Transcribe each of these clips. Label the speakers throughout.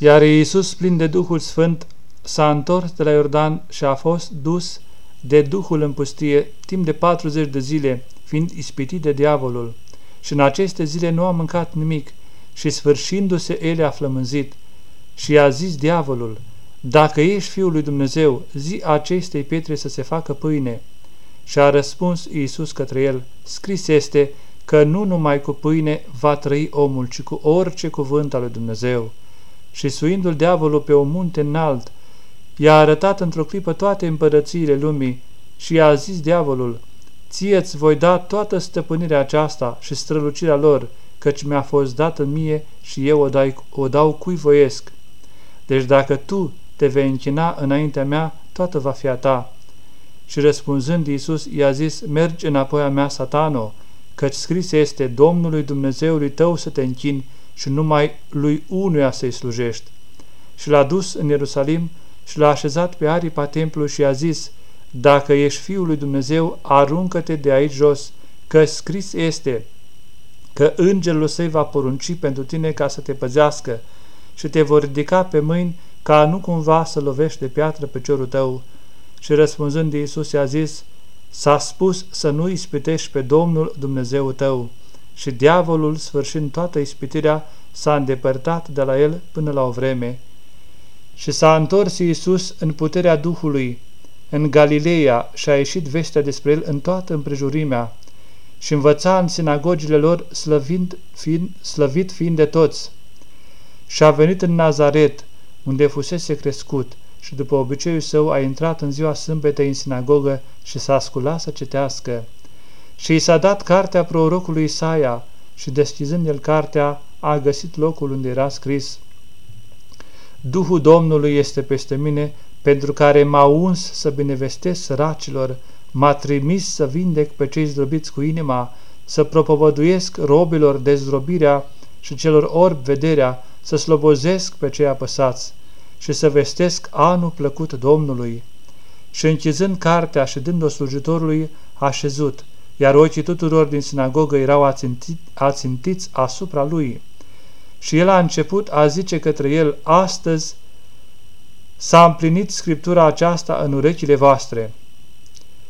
Speaker 1: Iar Iisus, plin de Duhul Sfânt, s-a întors de la Iordan și a fost dus de Duhul în pustie timp de 40 de zile, fiind ispitit de diavolul. Și în aceste zile nu a mâncat nimic și sfârșindu-se ele a flămânzit. Și i-a zis diavolul, Dacă ești Fiul lui Dumnezeu, zi acestei pietre să se facă pâine. Și a răspuns Iisus către el, Scris este că nu numai cu pâine va trăi omul, ci cu orice cuvânt al lui Dumnezeu. Și suindu-l diavolul pe o munte înalt, i-a arătat într-o clipă toate împărățiile lumii și i-a zis diavolul, Ție-ți voi da toată stăpânirea aceasta și strălucirea lor, căci mi-a fost dată mie și eu o, dai, o dau cui voiesc. Deci dacă tu te vei închina înaintea mea, toată va fi a ta. Și răspunzând Iisus, i-a zis, mergi înapoi a mea, satano, căci scris este, Domnului Dumnezeului tău să te închini și numai lui unuia să-i slujești. Și l-a dus în Ierusalim și l-a așezat pe aripa templului și i-a zis, Dacă ești Fiul lui Dumnezeu, aruncă-te de aici jos, că scris este că îngerul săi va porunci pentru tine ca să te păzească și te vor ridica pe mâini ca nu cumva să lovești de piatră pe ciorul tău. Și răspunzând Iisus i-a zis, S-a spus să nu ispitești pe Domnul Dumnezeu tău. Și diavolul, sfârșind toată ispitirea, s-a îndepărtat de la el până la o vreme. Și s-a întors Iisus în puterea Duhului, în Galileea și a ieșit vestea despre el în toată împrejurimea și învăța în sinagogile lor slăvind fiind, slăvit fiind de toți. Și a venit în Nazaret, unde fusese crescut, și după obiceiul său a intrat în ziua sâmbetei în sinagogă și s-a sculat să cetească. Și i s-a dat cartea prorocului Isaia și deschizând el cartea, a găsit locul unde era scris Duhul Domnului este peste mine, pentru care m-a uns să binevestesc săracilor, m-a trimis să vindec pe cei zdrobiți cu inima, să propovăduiesc robilor dezrobirea și celor orbi vederea, să slobozesc pe cei apăsați și să vestesc anul plăcut Domnului. Și închizând cartea și dând-o slujitorului, a șezut, iar ochii tuturor din sinagogă erau ațintit, ațintiți asupra lui. Și el a început a zice către el, astăzi s-a împlinit scriptura aceasta în urechile voastre.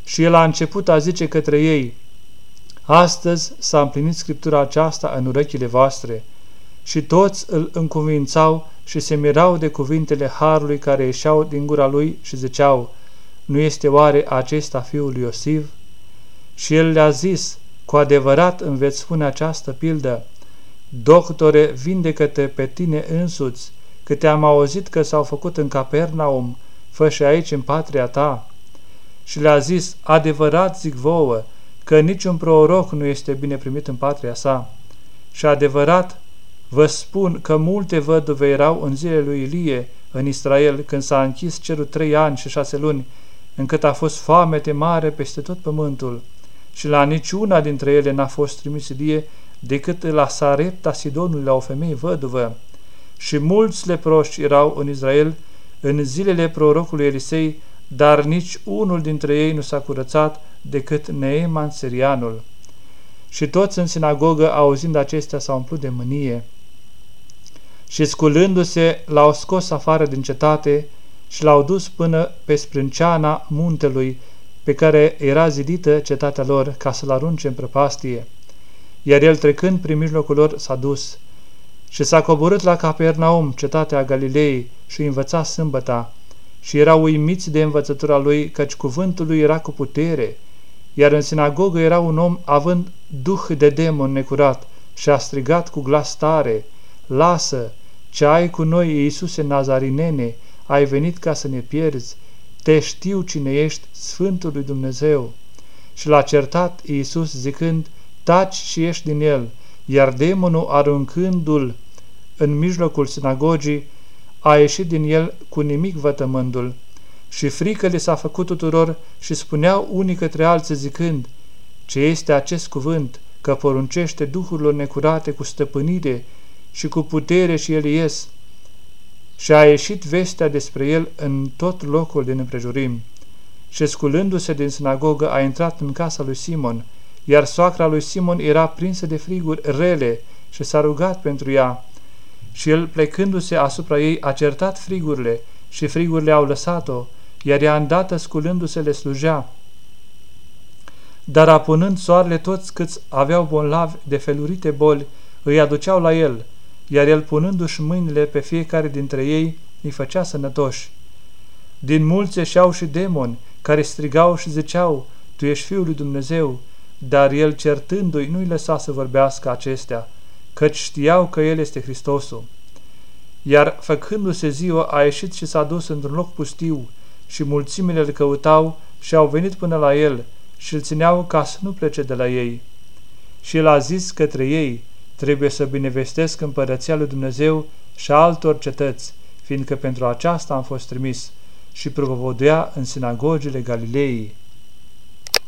Speaker 1: Și el a început a zice către ei, astăzi s-a împlinit scriptura aceasta în urechile voastre. Și toți îl încuvințau și se mirau de cuvintele Harului care ieșeau din gura lui și ziceau, nu este oare acesta fiul lui Iosif? Și el le-a zis, cu adevărat îmi veți spune această pildă, Doctore, vindecă-te pe tine însuți, că te-am auzit că s-au făcut în Capernaum, fă și aici în patria ta. Și le-a zis, adevărat zic vouă, că niciun proroc nu este bine primit în patria sa. Și adevărat Vă spun că multe văduve erau în zilele lui Ilie în Israel, când s-a închis cerul trei ani și șase luni, încât a fost foamete mare peste tot pământul. Și la niciuna dintre ele n-a fost trimis Ilie decât la Sarepta Sidonului la o femeie văduvă. Și mulți leproși erau în Israel în zilele prorocului Elisei, dar nici unul dintre ei nu s-a curățat decât Neeman Sirianul. Și toți în sinagogă, auzind acestea, s-au umplut de mânie și sculându-se l-au scos afară din cetate și l-au dus până pe sprânceana muntelui pe care era zidită cetatea lor ca să-l arunce în prăpastie. Iar el trecând prin mijlocul lor s-a dus și s-a coborât la Capernaum, cetatea Galilei, și învăța sâmbăta și erau uimiți de învățătura lui, căci cuvântul lui era cu putere, iar în sinagogă era un om având duh de demon necurat și a strigat cu glas tare, Lasă, ce ai cu noi, Iisuse Nazarinene, ai venit ca să ne pierzi, te știu cine ești, Sfântul lui Dumnezeu. Și l-a certat Iisus zicând, taci și ești din el, iar demonul aruncându-l în mijlocul sinagogii, a ieșit din el cu nimic vătămândul. Și frică le s-a făcut tuturor și spuneau unii către alții zicând, ce este acest cuvânt, că poruncește duhurilor necurate cu stăpânire și cu putere și el ies. Și a ieșit vestea despre el în tot locul din împrejurim. Și sculându-se din sinagogă a intrat în casa lui Simon, iar soacra lui Simon era prinsă de friguri rele și s-a rugat pentru ea. Și el, plecându-se asupra ei, a certat frigurile și frigurile au lăsat-o, iar ea îndată sculându-se le slujea. Dar apunând soarele toți câți aveau bonlavi de felurite boli, îi aduceau la el, iar el punându-și mâinile pe fiecare dintre ei, îi făcea sănătoși. Din mulți ieșeau și demoni, care strigau și ziceau, Tu ești Fiul lui Dumnezeu, dar el certându-i nu-i lăsa să vorbească acestea, căci știau că el este Hristosul. Iar făcându-se ziua a ieșit și s-a dus într-un loc pustiu și mulțimile îl căutau și au venit până la el și îl țineau ca să nu plece de la ei. Și el a zis către ei, trebuie să binevestesc împărăția lui Dumnezeu și altor cetăți, fiindcă pentru aceasta am fost trimis și propovăduia în sinagogile Galilei.